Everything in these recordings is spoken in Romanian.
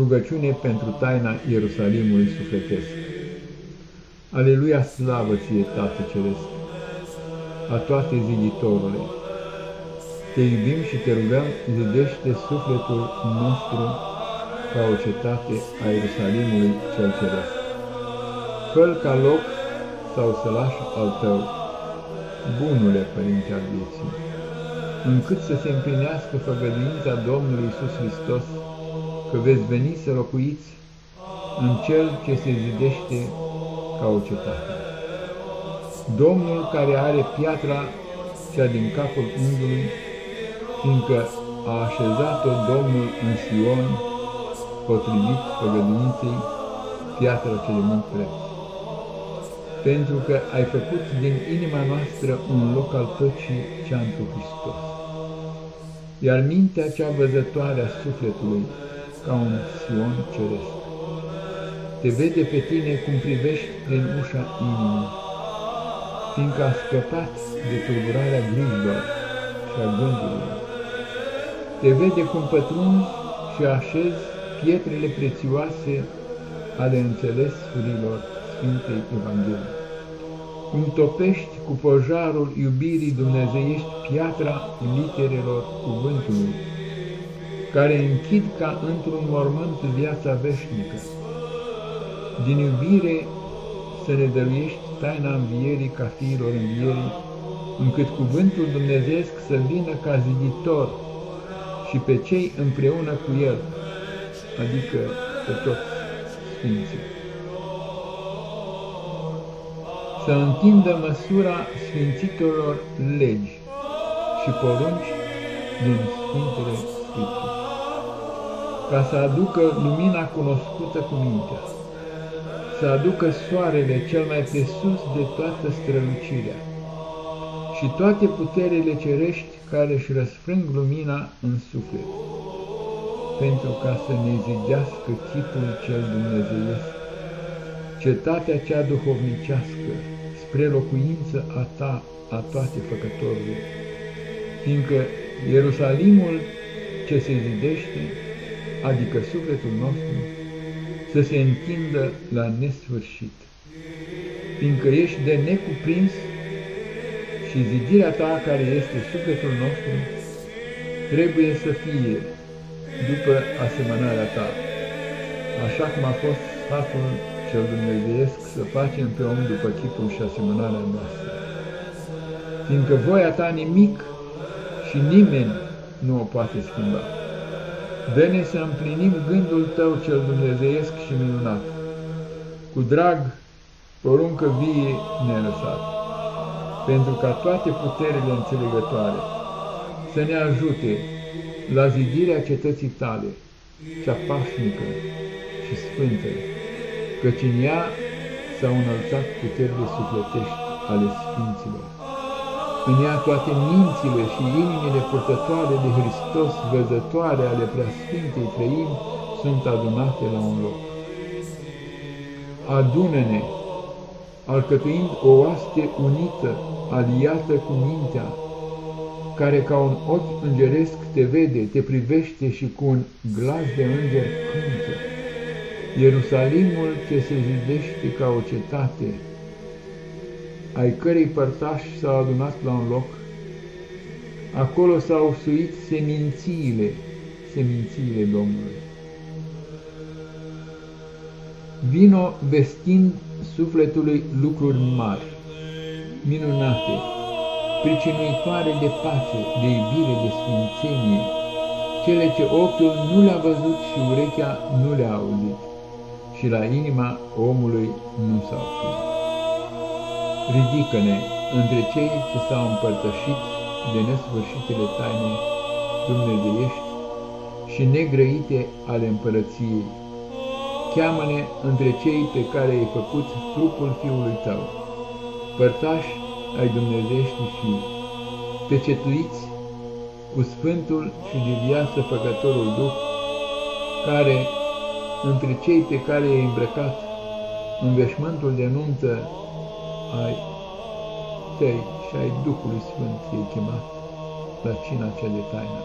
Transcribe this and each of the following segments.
Rugăciune pentru taina Ierusalimului sufletesc. Aleluia, slavă ție, Tată Ceresc, a toate ziditorule! Te iubim și te rugăm, zidește sufletul nostru ca o cetate a Ierusalimului cel Ceresc. fă ca loc sau sălaș al tău, bunule Părinte al vieții, încât să se împlinească făgăduința Domnului Iisus Hristos, că veți veni să locuiți în cel ce se zidește ca o cetate. Domnul care are piatra cea din capul unghiului, fiindcă a așezat-o Domnul în Sion, potrivit făgăduinței, piatra cea de mult preț. Pentru că ai făcut din inima noastră un loc al păcii cea întru Hristos. Iar mintea cea văzătoare a sufletului, ca un Sion ceresc. Te vede pe tine cum privești prin ușa inimii, fiindcă a scăpat de tulburarea grijilor și a gândurilor. Te vede cum pătrunzi și așezi pietrele prețioase ale înțelesurilor Sfintei Evangheliei. Cum topești cu pojarul iubirii dumnezeiești piatra literelor cuvântului, care închid ca într-un mormânt viața veșnică. Din iubire să ne dăruiești taina învierii ca fiilor învierii, încât cuvântul dumnezeesc să vină ca ziditor și pe cei împreună cu el, adică pe toți sfinții. Să întindă măsura sfințitorilor legi și porunci din Sfintele Scripturi ca să aducă lumina cunoscută cu mintea, să aducă soarele cel mai presus de toată strălucirea și toate puterile cerești care își răsfrâng lumina în suflet, pentru ca să ne zidească chipul cel dumnezeiesc, cetatea cea duhovnicească, spre locuință a ta, a toate făcătorilor, fiindcă Ierusalimul ce se zidește adică sufletul nostru, să se întindă la nesfârșit, fiindcă ești de necuprins și zidirea ta, care este sufletul nostru, trebuie să fie după asemănarea ta, așa cum a fost sfatul cel dumnezeiesc să facem pe om după chipul și asemănarea noastră. Fiindcă voia ta nimic și nimeni nu o poate schimba. Dă-ne să împlinim gândul Tău cel dumnezeiesc și minunat. Cu drag, poruncă vie nerăsat, pentru ca toate puterile înțelegătoare să ne ajute la zidirea cetății Tale, cea pașnică și sfântă, căci în ea s-au înălțat puterile sufletești ale Sfinților. În ea toate mințile și inimile purtătoare de Hristos, văzătoare ale preasfintei trăim, sunt adunate la un loc. Adună-ne, alcătuind o oaste unită, aliată cu mintea, care ca un ochi îngeresc te vede, te privește și cu un glas de înger cântă. Ierusalimul ce se zidește ca o cetate, ai cărei părtași s-au adunat la un loc, acolo s-au suit semințiile, semințiile Domnului. Vino vestind sufletului lucruri mari, minunate, pricinuitoare de pace, de iubire, de sfințenie, cele ce ochiul nu le-a văzut și urechea nu le-a auzit și la inima omului nu s-au pus. Ridică-ne între cei ce s-au împărtășit de nesfârșitele taine dumnezeiești și negrăite ale împărăției. Cheamă-ne între cei pe care ai făcut trupul Fiului Tău, părtași ai dumnezeiești fii, pecetuiți cu Sfântul și de viață Făcătorul Duh, care, între cei pe care i-ai îmbrăcat în veșmântul de nuntă ai tăi și ai Duhului Sfânt ei chemat la cina cea de taină.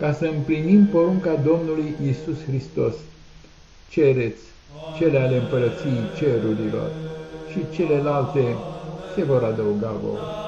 ca să împlinim porunca Domnului Isus Hristos. Cereți cele ale împărăției cerurilor și celelalte se vor adăuga vouă.